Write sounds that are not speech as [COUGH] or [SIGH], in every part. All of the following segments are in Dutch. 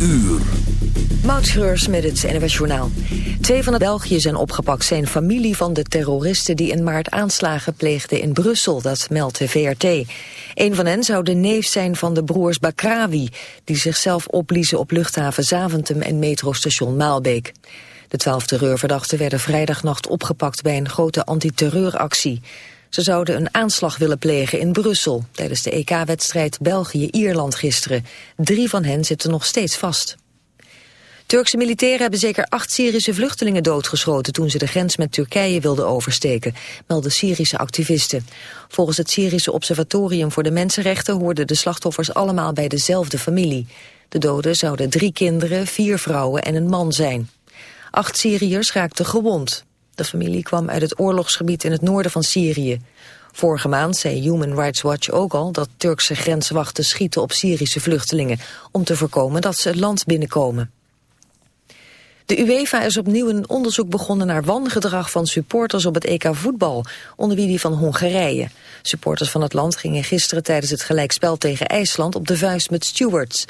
uur. Moutschreurs met het NWS Journaal. Twee van de België zijn opgepakt zijn familie van de terroristen... die in maart aanslagen pleegden in Brussel, dat meldt de VRT. Een van hen zou de neef zijn van de broers Bakrawi... die zichzelf opliezen op luchthaven Zaventem en metrostation Maalbeek. De twaalf terreurverdachten werden vrijdagnacht opgepakt... bij een grote antiterreuractie. Ze zouden een aanslag willen plegen in Brussel... tijdens de EK-wedstrijd België-Ierland gisteren. Drie van hen zitten nog steeds vast. Turkse militairen hebben zeker acht Syrische vluchtelingen doodgeschoten toen ze de grens met Turkije wilden oversteken, melden Syrische activisten. Volgens het Syrische Observatorium voor de Mensenrechten hoorden de slachtoffers allemaal bij dezelfde familie. De doden zouden drie kinderen, vier vrouwen en een man zijn. Acht Syriërs raakten gewond. De familie kwam uit het oorlogsgebied in het noorden van Syrië. Vorige maand zei Human Rights Watch ook al dat Turkse grenswachten schieten op Syrische vluchtelingen om te voorkomen dat ze het land binnenkomen. De UEFA is opnieuw een onderzoek begonnen naar wangedrag van supporters op het EK voetbal, onder wie die van Hongarije. Supporters van het land gingen gisteren tijdens het gelijkspel tegen IJsland op de vuist met stewards.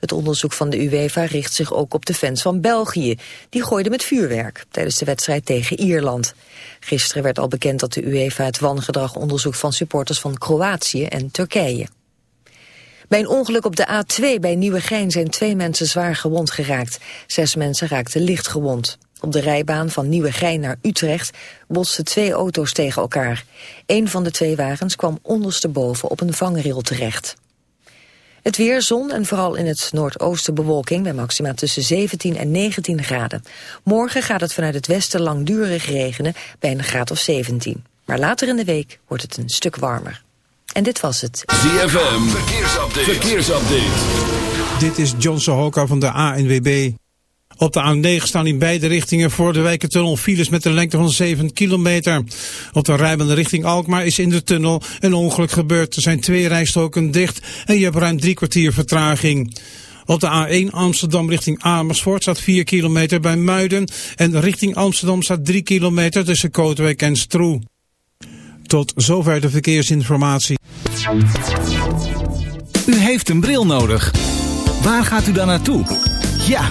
Het onderzoek van de UEFA richt zich ook op de fans van België. Die gooiden met vuurwerk tijdens de wedstrijd tegen Ierland. Gisteren werd al bekend dat de UEFA het wangedrag onderzoekt van supporters van Kroatië en Turkije. Bij een ongeluk op de A2 bij Nieuwegein zijn twee mensen zwaar gewond geraakt. Zes mensen raakten licht gewond. Op de rijbaan van Nieuwegein naar Utrecht botsten twee auto's tegen elkaar. Een van de twee wagens kwam ondersteboven op een vangrail terecht. Het weer, zon en vooral in het noordoosten bewolking... bij maxima tussen 17 en 19 graden. Morgen gaat het vanuit het westen langdurig regenen bij een graad of 17. Maar later in de week wordt het een stuk warmer. En dit was het. ZFM, verkeersupdate. verkeersupdate. Dit is John Sohoka van de ANWB. Op de A9 staan in beide richtingen voor de Wijkentunnel files met een lengte van 7 kilometer. Op de rijbaan richting Alkmaar is in de tunnel een ongeluk gebeurd. Er zijn twee rijstroken dicht en je hebt ruim drie kwartier vertraging. Op de A1 Amsterdam richting Amersfoort staat 4 kilometer bij Muiden. En richting Amsterdam staat 3 kilometer tussen Kootwijk en Stroe. Tot zover de verkeersinformatie. U heeft een bril nodig. Waar gaat u dan naartoe? Ja,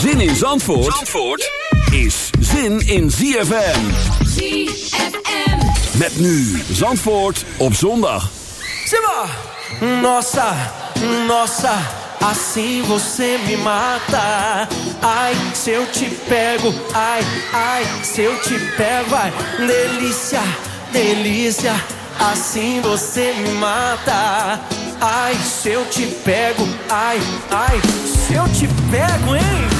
Zin in Zandvoort, Zandvoort is zin in ZFM. ZFM. Met nu Zandvoort op zondag. Simba! Nossa, nossa, assim você me mata. Ai, se eu te pego, ai, ai, se eu te pego, ai, delícia, delícia, assim você me mata. Ai, se eu te pego, ai, ai, se eu te pego, hein?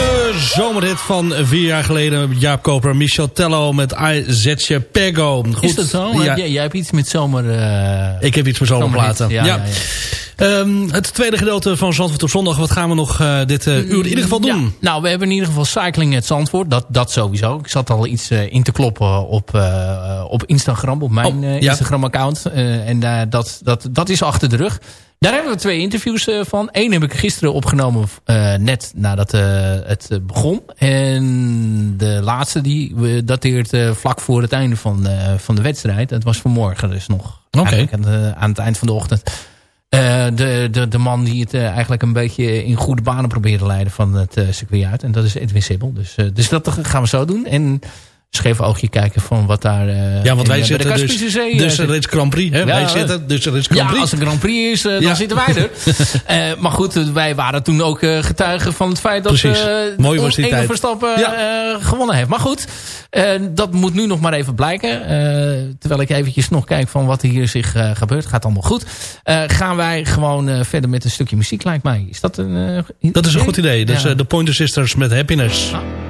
De zomerhit van vier jaar geleden. Jaap Koper, Michel Tello met I Zetje Pego. Goed. Is dat zo? Ja, Heb jij, jij hebt iets met zomer... eh, ik heb iets met zomerplaten. Ja, Ja. Ehm, het tweede gedeelte van Zandvoort op zondag. Wat gaan we nog eh, dit eh, uur in ieder geval doen? Ja, nou, we hebben in ieder geval cycling het Zandvoort. Dat, dat sowieso. Ik zat al iets in te kloppen op, op Instagram. Op mijn Oh, ja. Instagram account. En dat, dat, dat is achter de rug. Daar hebben we twee interviews eh, van. Eén heb ik gisteren opgenomen. eh, net nadat eh, het begon. En de laatste die eh, dateert vlak voor het einde van, van de wedstrijd. Dat was vanmorgen dus nog. Oké. Aan, het eind van de ochtend. De, de, de man die het eigenlijk een beetje in goede banen probeert te leiden van het circuit uit. En dat is Edwin Sibbel. Dus, dus dat gaan we zo doen. En scheef oogje kijken van wat daar... eh, Ja, want wij in, eh, de zitten dus, Zee, eh, dus zit. er is Grand Prix. Hè? wij Ja, zitten, dus er is Grand Ja, Prix. als het Grand Prix is, eh, dan Ja. zitten wij er. [LAUGHS] Eh, maar goed, eh, wij waren toen ook eh, getuigen van het feit dat Precies. eh Mooi was die tijd. Verstappen Ja. eh, gewonnen heeft. Maar goed, eh, dat moet nu nog maar even blijken. Eh, terwijl ik eventjes nog kijk van wat hier zich eh, gebeurt. Gaat allemaal goed. Eh, gaan wij gewoon eh, verder met een stukje muziek, lijkt mij. Is dat een... eh, Dat is een goed idee. Dus Ja. eh, de Pointer Sisters met Happiness. I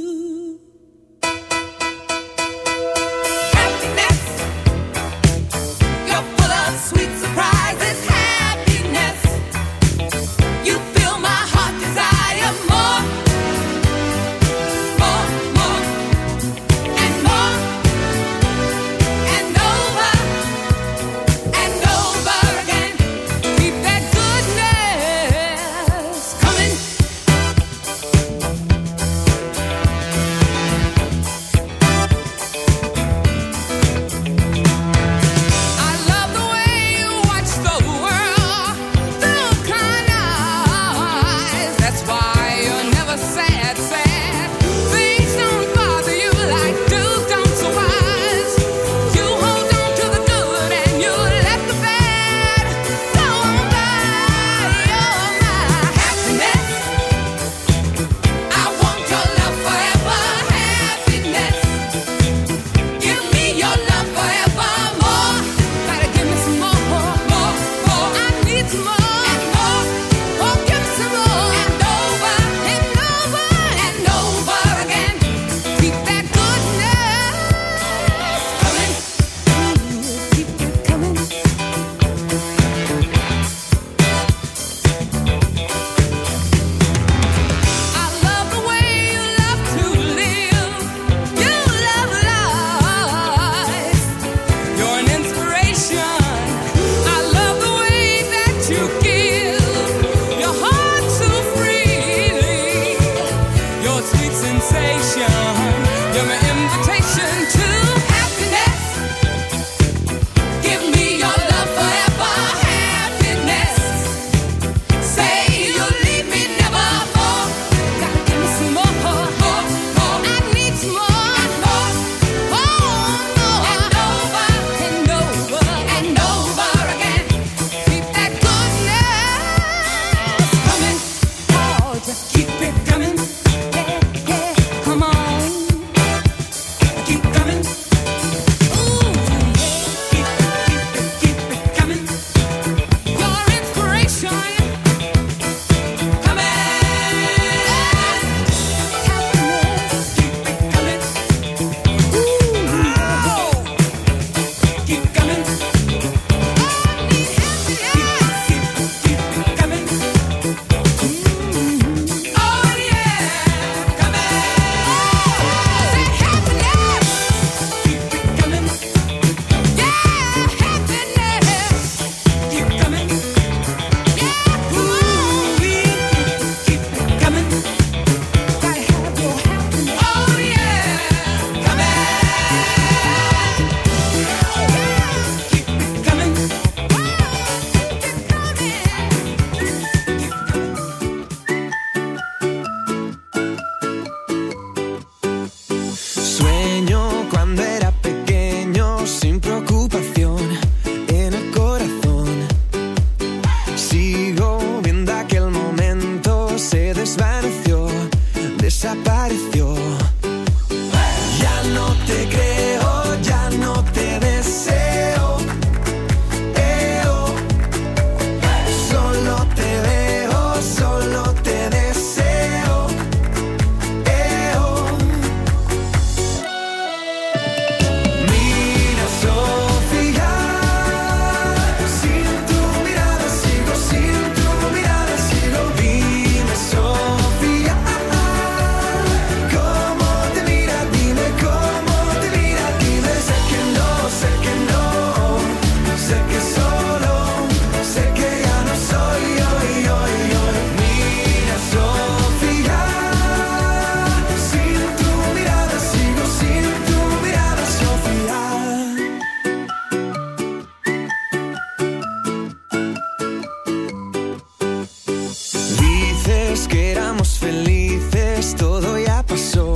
já passou.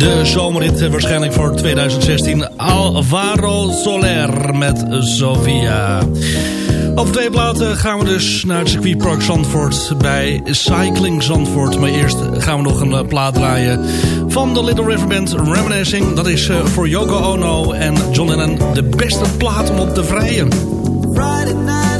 de zomerrit eh, waarschijnlijk voor 2016. Alvaro Soler met Sofia. Op twee platen gaan we dus naar het circuitpark Zandvoort bij Cycling Zandvoort. Maar eerst gaan we nog een eh, plaat draaien van de Little River Band Reminiscing. Dat is eh, voor Yoko Ono en John Lennon de beste plaat om op te vrijen. Friday night.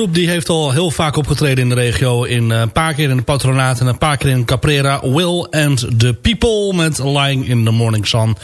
groep die heeft al heel vaak opgetreden in de regio. In, eh, een paar keer in de patronaat en een paar keer in Caprera. Will and the People met Lying in the Morning Sun.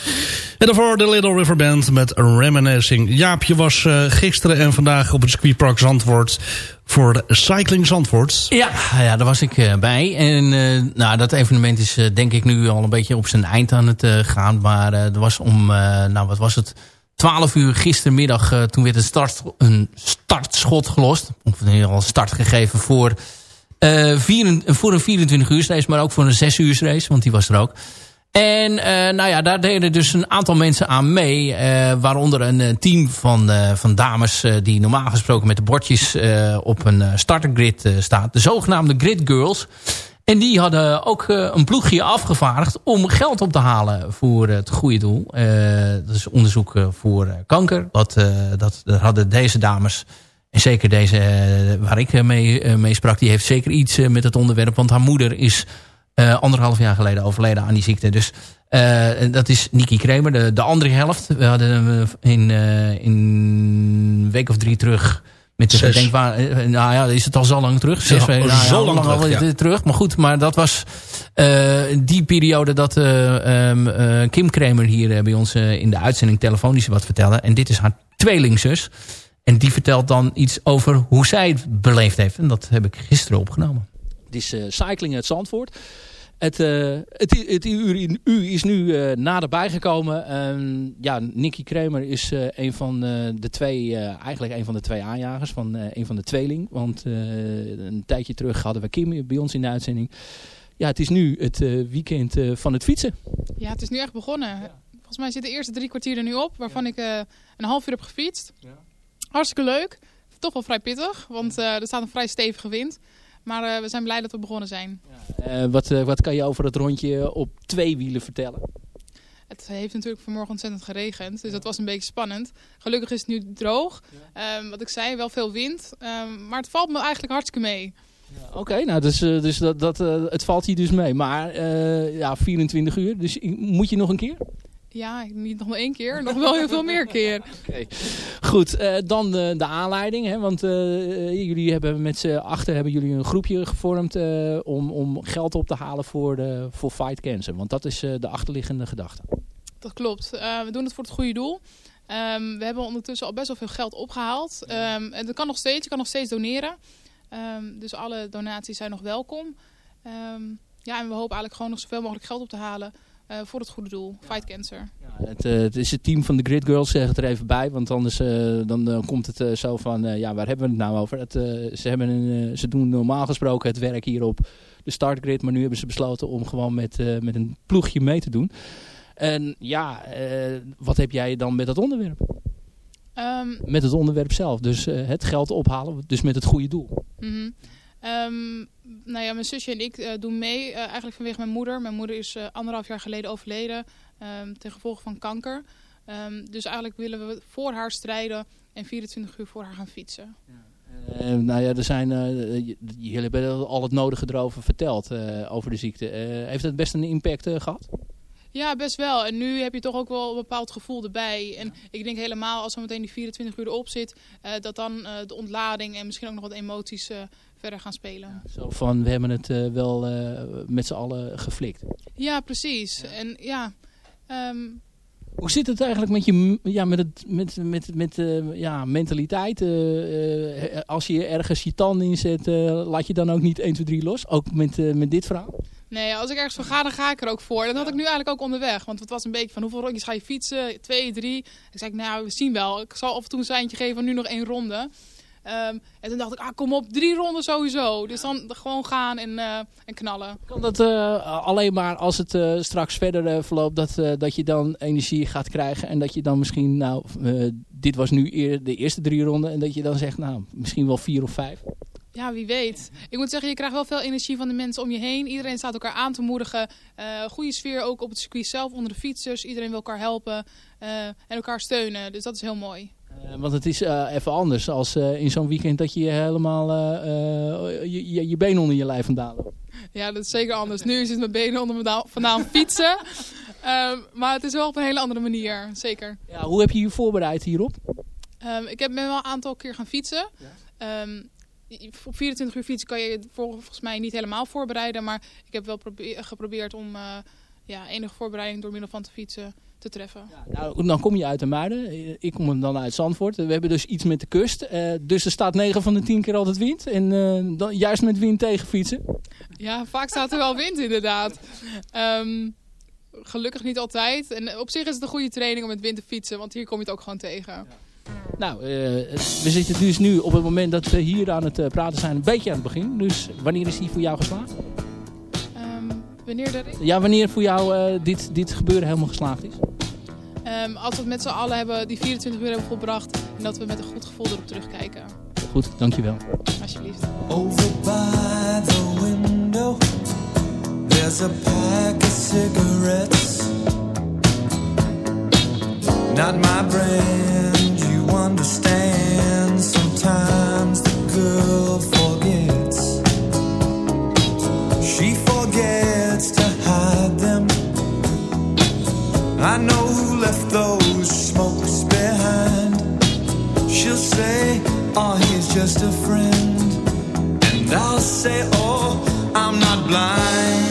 En daarvoor de Little River Band met Reminiscing. Jaapje was eh, gisteren en vandaag op het circuitpark Zandvoort... voor de Cycling Zandvoort. Ja, ja, daar was ik eh, bij. En nou, dat evenement is denk ik nu al een beetje op zijn eind aan het gaan. Maar er was om, nou wat was het, 12 uur gistermiddag... eh, toen werd een, start, een startschot gelost. Of in ieder geval start gegeven voor, vier, voor een 24 uur race. Maar ook voor een 6 uur race, want die was er ook. En eh, nou ja, daar deden dus een aantal mensen aan mee. waaronder een team van, van dames die normaal gesproken met de bordjes op een startergrid staat. De zogenaamde Grid Girls. En die hadden ook eh, een ploegje afgevaardigd om geld op te halen voor het goede doel. Eh, dat is onderzoek eh, voor kanker. Dat, dat, hadden deze dames... En zeker deze waar ik mee, mee sprak, die heeft zeker iets met het onderwerp. Want haar moeder is anderhalf jaar geleden overleden aan die ziekte. Dus dat is Niki Kramer, de, de andere helft. We hadden in, in een week of drie terug... Met de gedenkwaar, eh, nou ja, is het al zo lang terug? Zes Ja, weken, nou ja, zo lang terug, ja. Maar goed, maar dat was eh, die periode dat eh, ehm, eh, Kim Kramer hier bij ons in de uitzending telefonisch wat vertelde. En dit is haar tweelingzus. En die vertelt dan iets over hoe zij het beleefd heeft. En dat heb ik gisteren opgenomen. Het is eh, cycling uit Zandvoort. Het, eh, het, het uur in u is nu eh, naderbij gekomen. Ehm, ja, Nicky Kramer is eh, een van eh, de twee, eh, eigenlijk een van de twee aanjagers van eh, een van de tweeling. Want eh, een tijdje terug hadden we Kim bij ons in de uitzending. Ja, het is nu het eh, weekend eh, van het fietsen. Ja, het is nu echt begonnen. Volgens mij zitten de eerste drie kwartier er nu op, waarvan ik eh, een half uur heb gefietst. Hartstikke leuk. Toch wel vrij pittig, want eh, er staat een vrij stevige wind. Maar eh, we zijn blij dat we begonnen zijn. Eh, wat, eh, wat kan je over het rondje op twee wielen vertellen? Het heeft natuurlijk vanmorgen ontzettend geregend, dus dat was een beetje spannend. Gelukkig is het nu droog. Ehm, wat ik zei, wel veel wind. Ehm, maar het valt me eigenlijk hartstikke mee. Oké, nou, dus, dus dat, dat, het valt hier dus mee. Maar ja, 24 uur. Dus moet je nog een keer? Ja, niet nog maar één keer, nog wel heel veel meer keer. [LAUGHS] Goed, eh, dan de, de aanleiding. Hè, want eh, jullie hebben met z'n achter hebben jullie een groepje gevormd eh, om, om geld op te halen voor, de, voor Fight Cancer. Want dat is de achterliggende gedachte. Dat klopt. We doen het voor het goede doel. Ehm, we hebben ondertussen al best wel veel geld opgehaald. Ehm, en dat kan nog steeds. Je kan nog steeds doneren. Ehm, dus alle donaties zijn nog welkom. Ja, en we hopen eigenlijk gewoon nog zoveel mogelijk geld op te halen eh, voor het goede doel. Fight Cancer. Het, eh, het is het team van de Grid Girls, zeg het er even bij. Want anders eh, dan, komt het eh, zo van, eh, ja, waar hebben we het nou over? Het, eh, ze, hebben een, eh, ze doen normaal gesproken het werk hier op de startgrid. Maar nu hebben ze besloten om gewoon met, eh, met een ploegje mee te doen. En ja, eh, wat heb jij dan met dat onderwerp? Ehm, Met het onderwerp zelf. Dus eh, het geld ophalen, dus met het goede doel. Mhm. Ehm, nou ja, mijn zusje en ik eh, doen mee, eh, eigenlijk vanwege mijn moeder. Mijn moeder is eh, anderhalf jaar geleden overleden ehm, ten gevolge van kanker. Ehm, dus eigenlijk willen we voor haar strijden en 24 uur voor haar gaan fietsen. Eh, nou ja, er zijn, jullie hebben al het nodige erover verteld, over de ziekte. Heeft het best een impact eh, gehad? Ja, best wel. En nu heb je toch ook wel een bepaald gevoel erbij. En ik denk helemaal als er meteen die 24 uur erop zit, dat dan de ontlading en misschien ook nog wat emoties verder gaan spelen. Zo van, we hebben het eh, wel eh, met z'n allen geflikt. Ja, precies. En ja, ehm, Hoe zit het eigenlijk met je ja, met het, met, met, met, eh, ja, mentaliteit? Als je ergens je tanden inzet, laat je dan ook niet 1, 2, 3 los? Ook met, met dit verhaal? Nee, als ik ergens voor ga, dan ga ik er ook voor. Dat had ik nu eigenlijk ook onderweg. Want het was een beetje van hoeveel rondjes ga je fietsen? Twee, drie. Ik zei, nou, we zien wel. Ik zal af en toe een seintje geven, nu nog één ronde. Ehm, en toen dacht ik, ah, kom op, drie ronden sowieso. Dus dan gewoon gaan en, eh, en knallen. Kan dat eh, alleen maar als het eh, straks verder verloopt, dat, dat je dan energie gaat krijgen en dat je dan misschien, nou, dit was nu eer, de eerste drie ronden en dat je dan zegt, nou, misschien wel vier of vijf. Ja, wie weet. Ik moet zeggen, je krijgt wel veel energie van de mensen om je heen. Iedereen staat elkaar aan te moedigen. Goede sfeer ook op het circuit zelf onder de fietsers. Iedereen wil elkaar helpen en elkaar steunen. Dus dat is heel mooi. Eh, want het is eh, even anders als eh, in zo'n weekend dat je helemaal je, je, je been onder je lijf vandaan loopt. Ja, dat is zeker anders. Nu zit mijn benen onder me da- vandaan fietsen. [LAUGHS] Ehm, maar het is wel op een hele andere manier, zeker. Ja, hoe heb je je voorbereid hierop? Ehm, ik heb, ben wel een aantal keer gaan fietsen. Ehm, op 24 uur fietsen kan je je vol- volgens mij niet helemaal voorbereiden. Maar ik heb wel probe- geprobeerd om ja, enige voorbereiding door middel van te fietsen te treffen. Nou, dan kom je uit de Muiden. Eh, Ik kom dan uit Zandvoort. We hebben dus iets met de kust. Eh, dus er staat 9 van de 10 keer altijd wind. En eh, dan, juist met wind tegen fietsen. Ja, vaak staat er wel wind inderdaad. Ehm, gelukkig niet altijd. En op zich is het een goede training om met wind te fietsen, want hier kom je het ook gewoon tegen. Nou, we zitten dus nu op het moment dat we hier aan het praten zijn, een beetje aan het begin. Dus wanneer is die voor jou geslaagd? Wanneer dat is? Ja, wanneer voor jou eh, dit, dit gebeuren helemaal geslaagd is? Ehm, als we het met z'n allen hebben, die 24 uur hebben volbracht en dat we met een goed gevoel erop terugkijken. Goed, dankjewel. Alsjeblieft. Over by the window, there's a pack of cigarettes. Not my brand, you understand. Sometimes I know who left those smokes behind. She'll say, Oh, he's just a friend. And I'll say, Oh, I'm not blind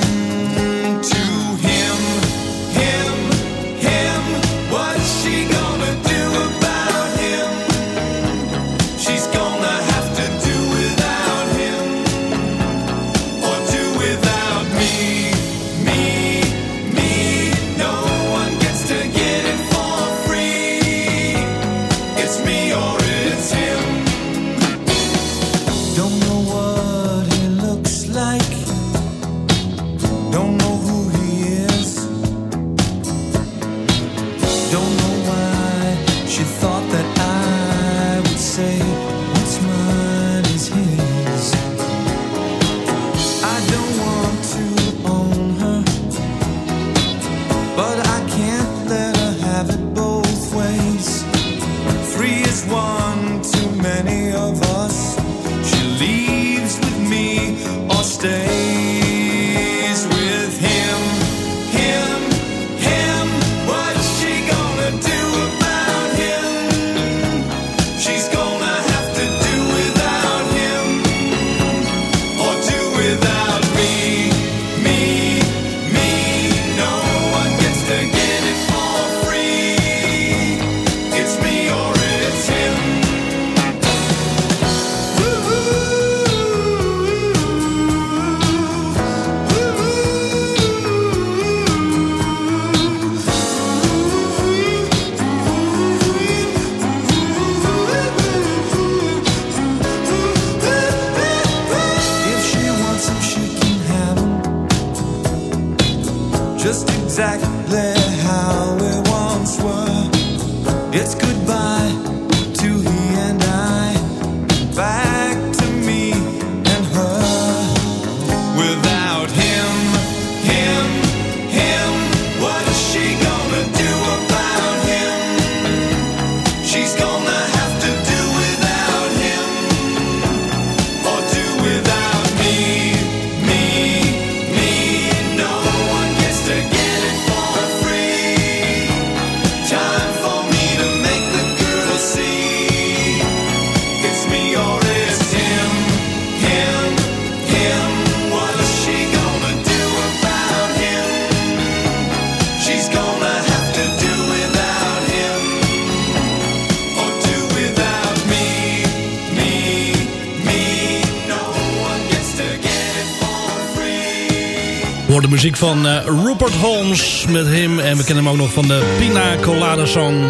van eh, Rupert Holmes met hem. En we kennen hem ook nog van de Pina Colada Song.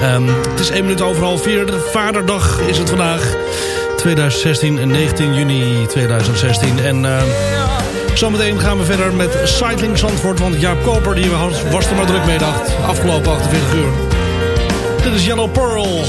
Ehm, het is één minuut over half vier. Vaderdag is het vandaag. 2016 en 19 juni 2016. En eh, zo meteen gaan we verder met Cycling Zandvoort. Want Jaap Koper die was er maar druk mee dacht. Afgelopen 48 uur. Dit is Yellow Pearl.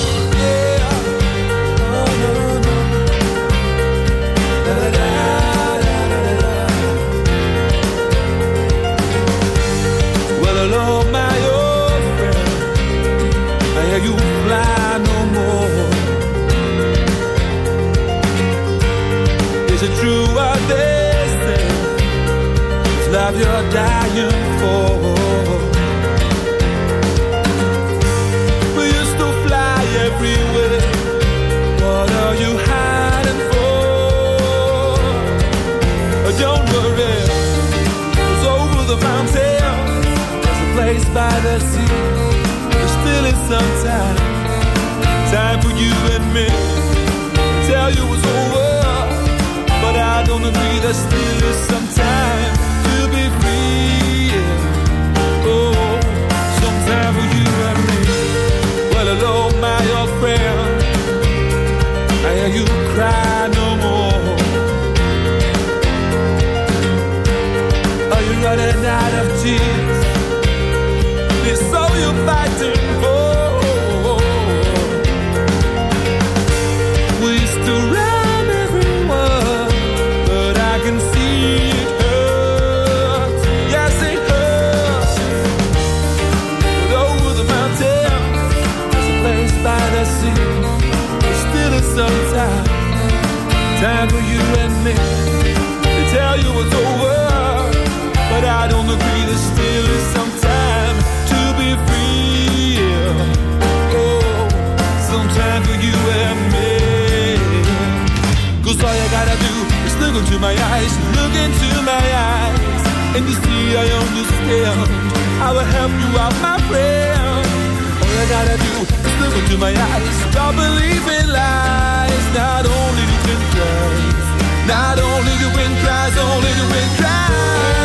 help you out, my friend. All you gotta do is look into my eyes. Stop believing lies. Not only the wind cries, not only the wind cries, only the wind cries.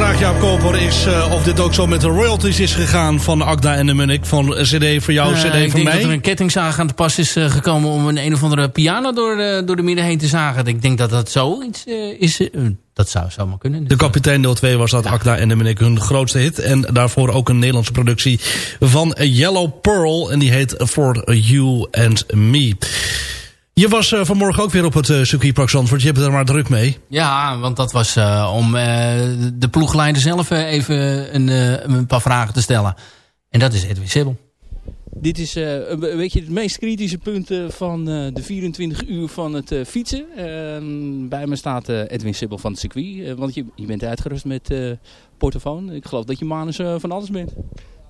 vraag, Jaap Koper, is eh, of dit ook zo met de royalties is gegaan van Agda en de Munnik. Van CD voor jou, Eh, CD ik voor denk mij. dat er een kettingzaag aan te pas is eh, gekomen om een een of andere piano door, de- door de midden heen te zagen. Ik denk dat dat zoiets eh, is. eh, dat zou zomaar kunnen. De Kapitein deel 2 was dat Agda en de Munnik hun grootste hit. En daarvoor ook een Nederlandse productie van Yellow Pearl. En die heet For You and Me. Je was eh, vanmorgen ook weer op het uh, circuitpark Zandvoort. Je hebt er maar druk mee. Ja, want dat was eh, om eh, de ploegleider zelf even een, eh, een paar vragen te stellen. En dat is Edwin Sibbel. Dit is eh, een be- weet je, het meest kritische punt eh, van eh, de 24 uur van het eh, fietsen. Ehm, bij me staat eh, Edwin Sibbel van het circuit. want je, je bent uitgerust met eh portofoon. Ik geloof dat je manus van alles bent.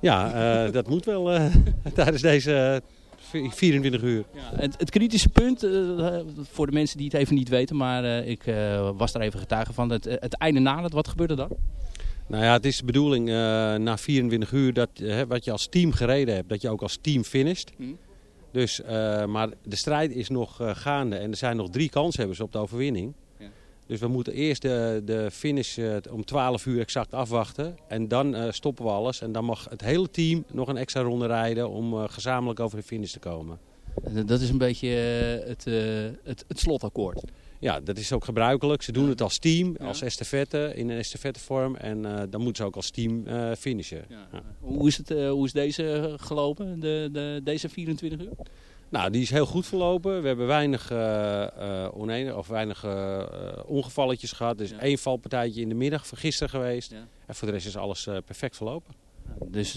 Ja, eh, dat moet wel eh, [LAUGHS] tijdens deze 24 uur. Het, het kritische punt, eh, voor de mensen die het even niet weten, maar eh, ik eh, was daar even getuige van. Het, het einde nadat, wat gebeurde dan? Nou ja, het is de bedoeling na 24 uur dat wat je als team gereden hebt, dat je ook als team finisht. Dus, eh, maar de strijd is nog gaande en er zijn nog drie kanshebbers op de overwinning. Dus we moeten eerst de, de finish eh, om 12 uur exact afwachten. En dan eh, stoppen we alles. En dan mag het hele team nog een extra ronde rijden om eh, gezamenlijk over de finish te komen. Dat is een beetje het, het, het slotakkoord. Ja, dat is ook gebruikelijk. Ze doen het als team, als estafette, in een estafettevorm. En dan moeten ze ook als team finishen. Ja. Hoe is, het, hoe is deze gelopen, de, de, deze 24 uur? Nou, die is heel goed verlopen. We hebben weinig, onenig, of weinig eh, ongevalletjes gehad. Er is één valpartijtje in de middag van gisteren geweest. En voor de rest is alles perfect verlopen. Dus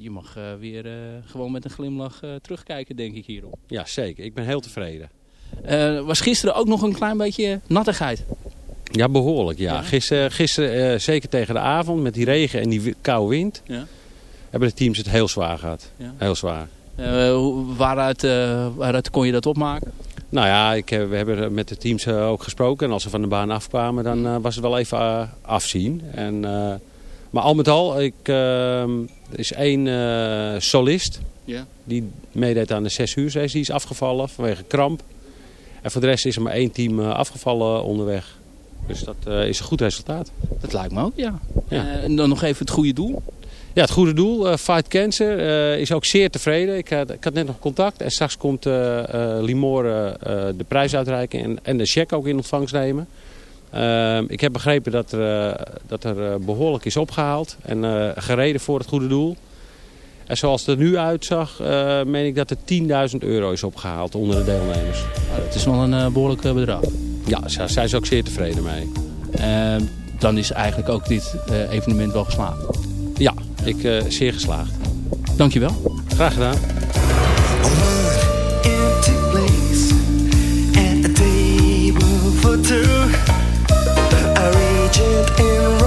je mag weer gewoon met een glimlach terugkijken, denk ik hierop. Ja, zeker. Ik ben heel tevreden. Was gisteren ook nog een klein beetje nattigheid? Ja, behoorlijk. Ja. Gisteren, gisteren eh, zeker tegen de avond met die regen en die koude wind, Ja. hebben de teams het heel zwaar gehad. Ja. Heel zwaar. Eh, waaruit, eh, waaruit kon je dat opmaken? Nou ja, ik, eh, we hebben met de teams ook gesproken. En als ze van de baan afkwamen, dan was het wel even afzien. En, maar al met al, ik, er is één solist. Ja. Die meedeed aan de 6 uur. Die is afgevallen vanwege kramp. En voor de rest is er maar één team afgevallen onderweg. Dus dat is een goed resultaat. Dat lijkt me ook, ja. Ja. En dan nog even het goede doel. Ja, het goede doel, eh, Fight Cancer, eh, is ook zeer tevreden. Ik, had, ik had net nog contact en straks komt uh, Limore de prijs uitreiken en, en de cheque ook in ontvangst nemen. Ehm, ik heb begrepen dat er, dat er behoorlijk is opgehaald en gereden voor het goede doel. En zoals het er nu uitzag, meen ik dat er 10.000 euro is opgehaald onder de deelnemers. Nou, dat is wel een behoorlijk bedrag. Ja, zij zijn ze ook zeer tevreden mee. Ehm, dan is eigenlijk ook dit evenement wel geslaagd. Ja, ik eh, zeer geslaagd. Dankjewel. Graag gedaan. in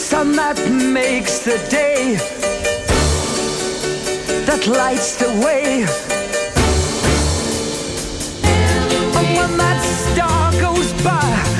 sun that makes the day, that lights the way. And when that star goes by,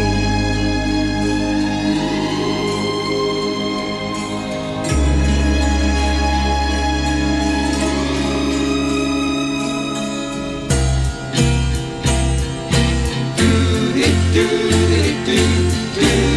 do, do, do, do.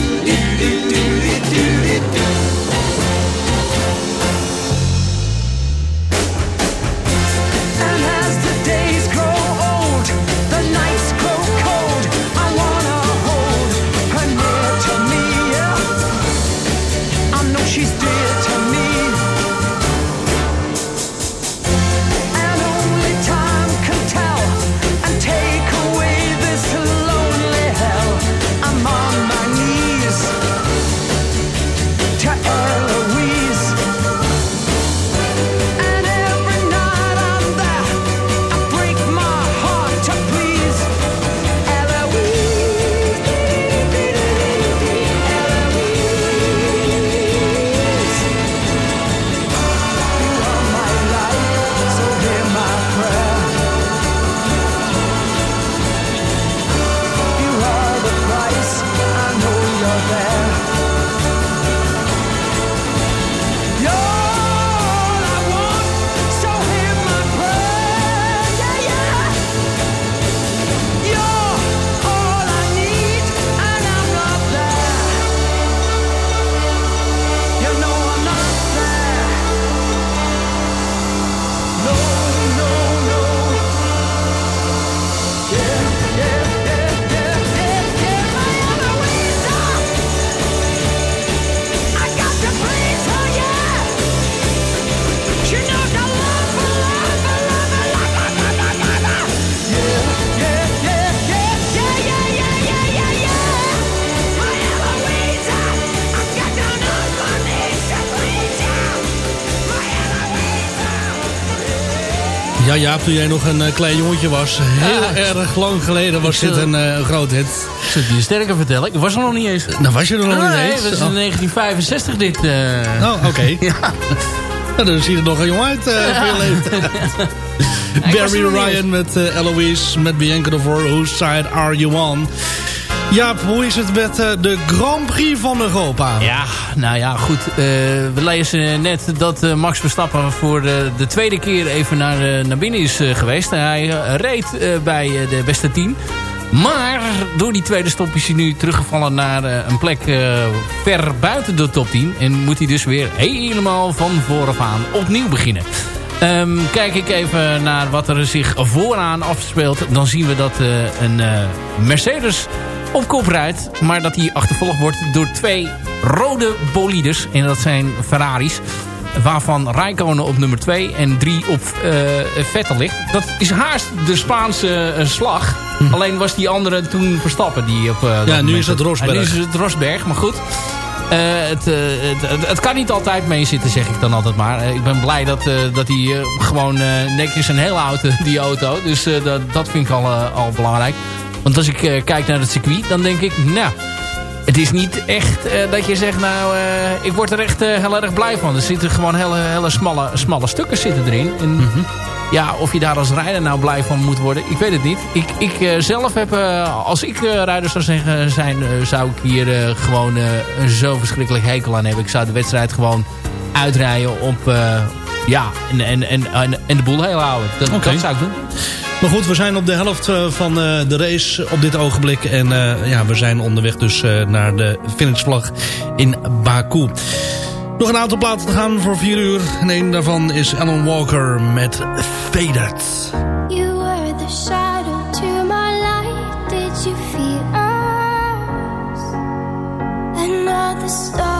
Ja, ja, toen jij nog een eh, klein jongetje was. Heel erg lang geleden was Ik dit een eh, groot hit. Ik het je sterker vertellen. Ik was er nog niet eens. Nou, was je er nog nee, niet eens? dat is Oh. in 1965 dit. eh. Oh, oké. [LAUGHS] ja. Nou, dan zie je [LAUGHS] er nog een jong uit eh voor je leeftijd. Barry Ryan met eh, Eloise, met Bianca de Voor. Whose side are you on? Jaap, hoe is het met eh, de Grand Prix van Europa? Ja, nou ja, goed. Eh, we lezen net dat eh, Max Verstappen voor de, de tweede keer even naar, naar binnen is geweest. Hij reed bij de beste 10. Maar door die tweede stop is hij nu teruggevallen naar een plek ver buiten de top 10. En moet hij dus weer helemaal van vooraf aan opnieuw beginnen. Ehm, kijk ik even naar wat er zich vooraan afspeelt. Dan zien we dat een Mercedes op kop rijdt. Maar dat hij achtervolgd wordt door twee rode bolides. En dat zijn Ferraris. Waarvan Rijkonen op nummer 2 en 3 op eh, Vettel ligt. Dat is haast de Spaanse eh, slag. Alleen was die andere toen Verstappen. Die op, eh, dat nu is het Rosberg. En nu is het Rosberg, maar goed. Het, het, kan niet altijd mee zitten, zeg ik dan altijd maar. Ik ben blij dat, dat hij gewoon netjes een heel oud, eh, die auto. Dus dat, dat vind ik al, al belangrijk. Want als ik eh, kijk naar het circuit, dan denk ik, nou... Het is niet echt eh, dat je zegt, nou, eh, ik word er echt heel erg blij van. Er zitten gewoon hele, hele smalle, smalle stukken zitten erin. En ja, of je daar als rijder nou blij van moet worden, ik weet het niet. Ik, ik zelf heb, als ik rijder zou zeggen, zijn, zou ik hier gewoon zo verschrikkelijk hekel aan hebben. Ik zou de wedstrijd gewoon uitrijden op, ja, en, en, en, de boel heel houden. Dat, Oké. dat zou ik doen. Maar goed, we zijn op de helft eh, van eh, de race op dit ogenblik. En eh, ja, we zijn onderweg dus naar de finishvlag in Baku. Nog een aantal platen te gaan voor 4 uur. En een daarvan is Alan Walker met Faded. You were the shadow to my light. Did you feel? Another star,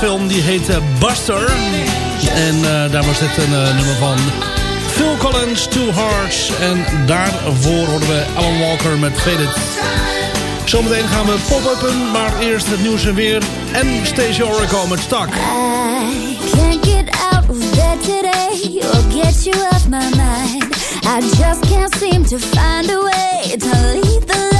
film die heet eh, Buster. En eh, daar was dit een eh, nummer van Phil Collins, Two Hearts. En daarvoor horen we Alan Walker met Faded. Zometeen gaan we pop-upen, maar eerst het nieuws en weer. En Stacey Oracle met Stak. I get out of today, get you my mind. I just can't seem to find a way the